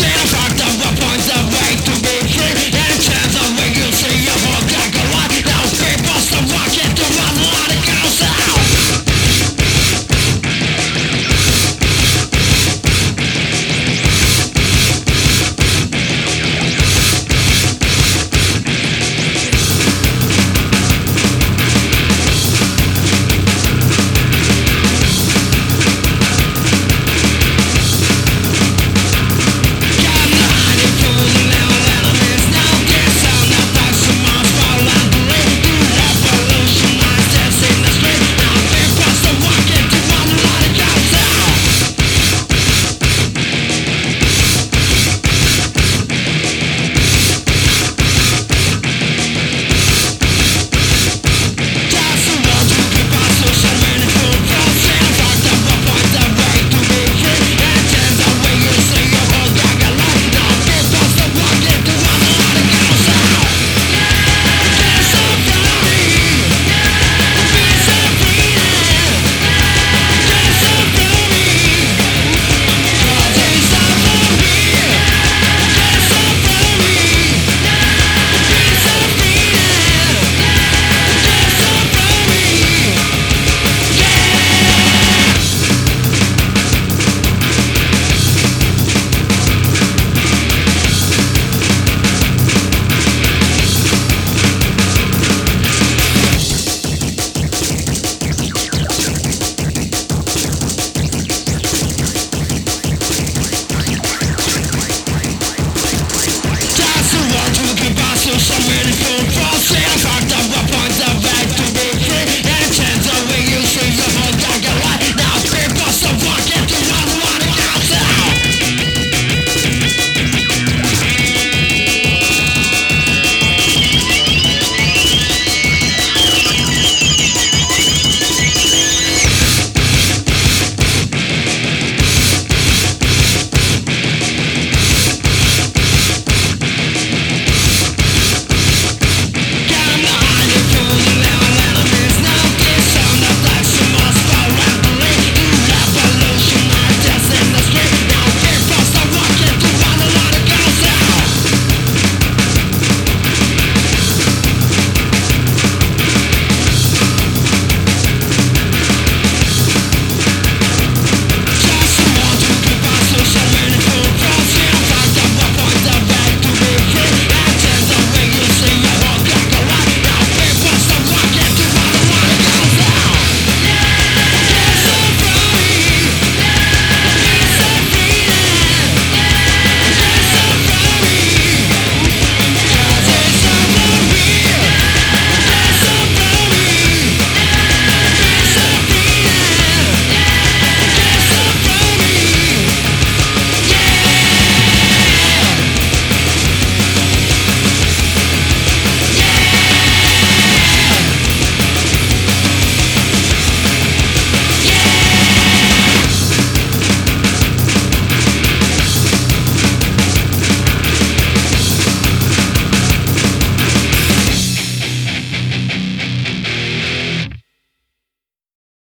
Seus amigos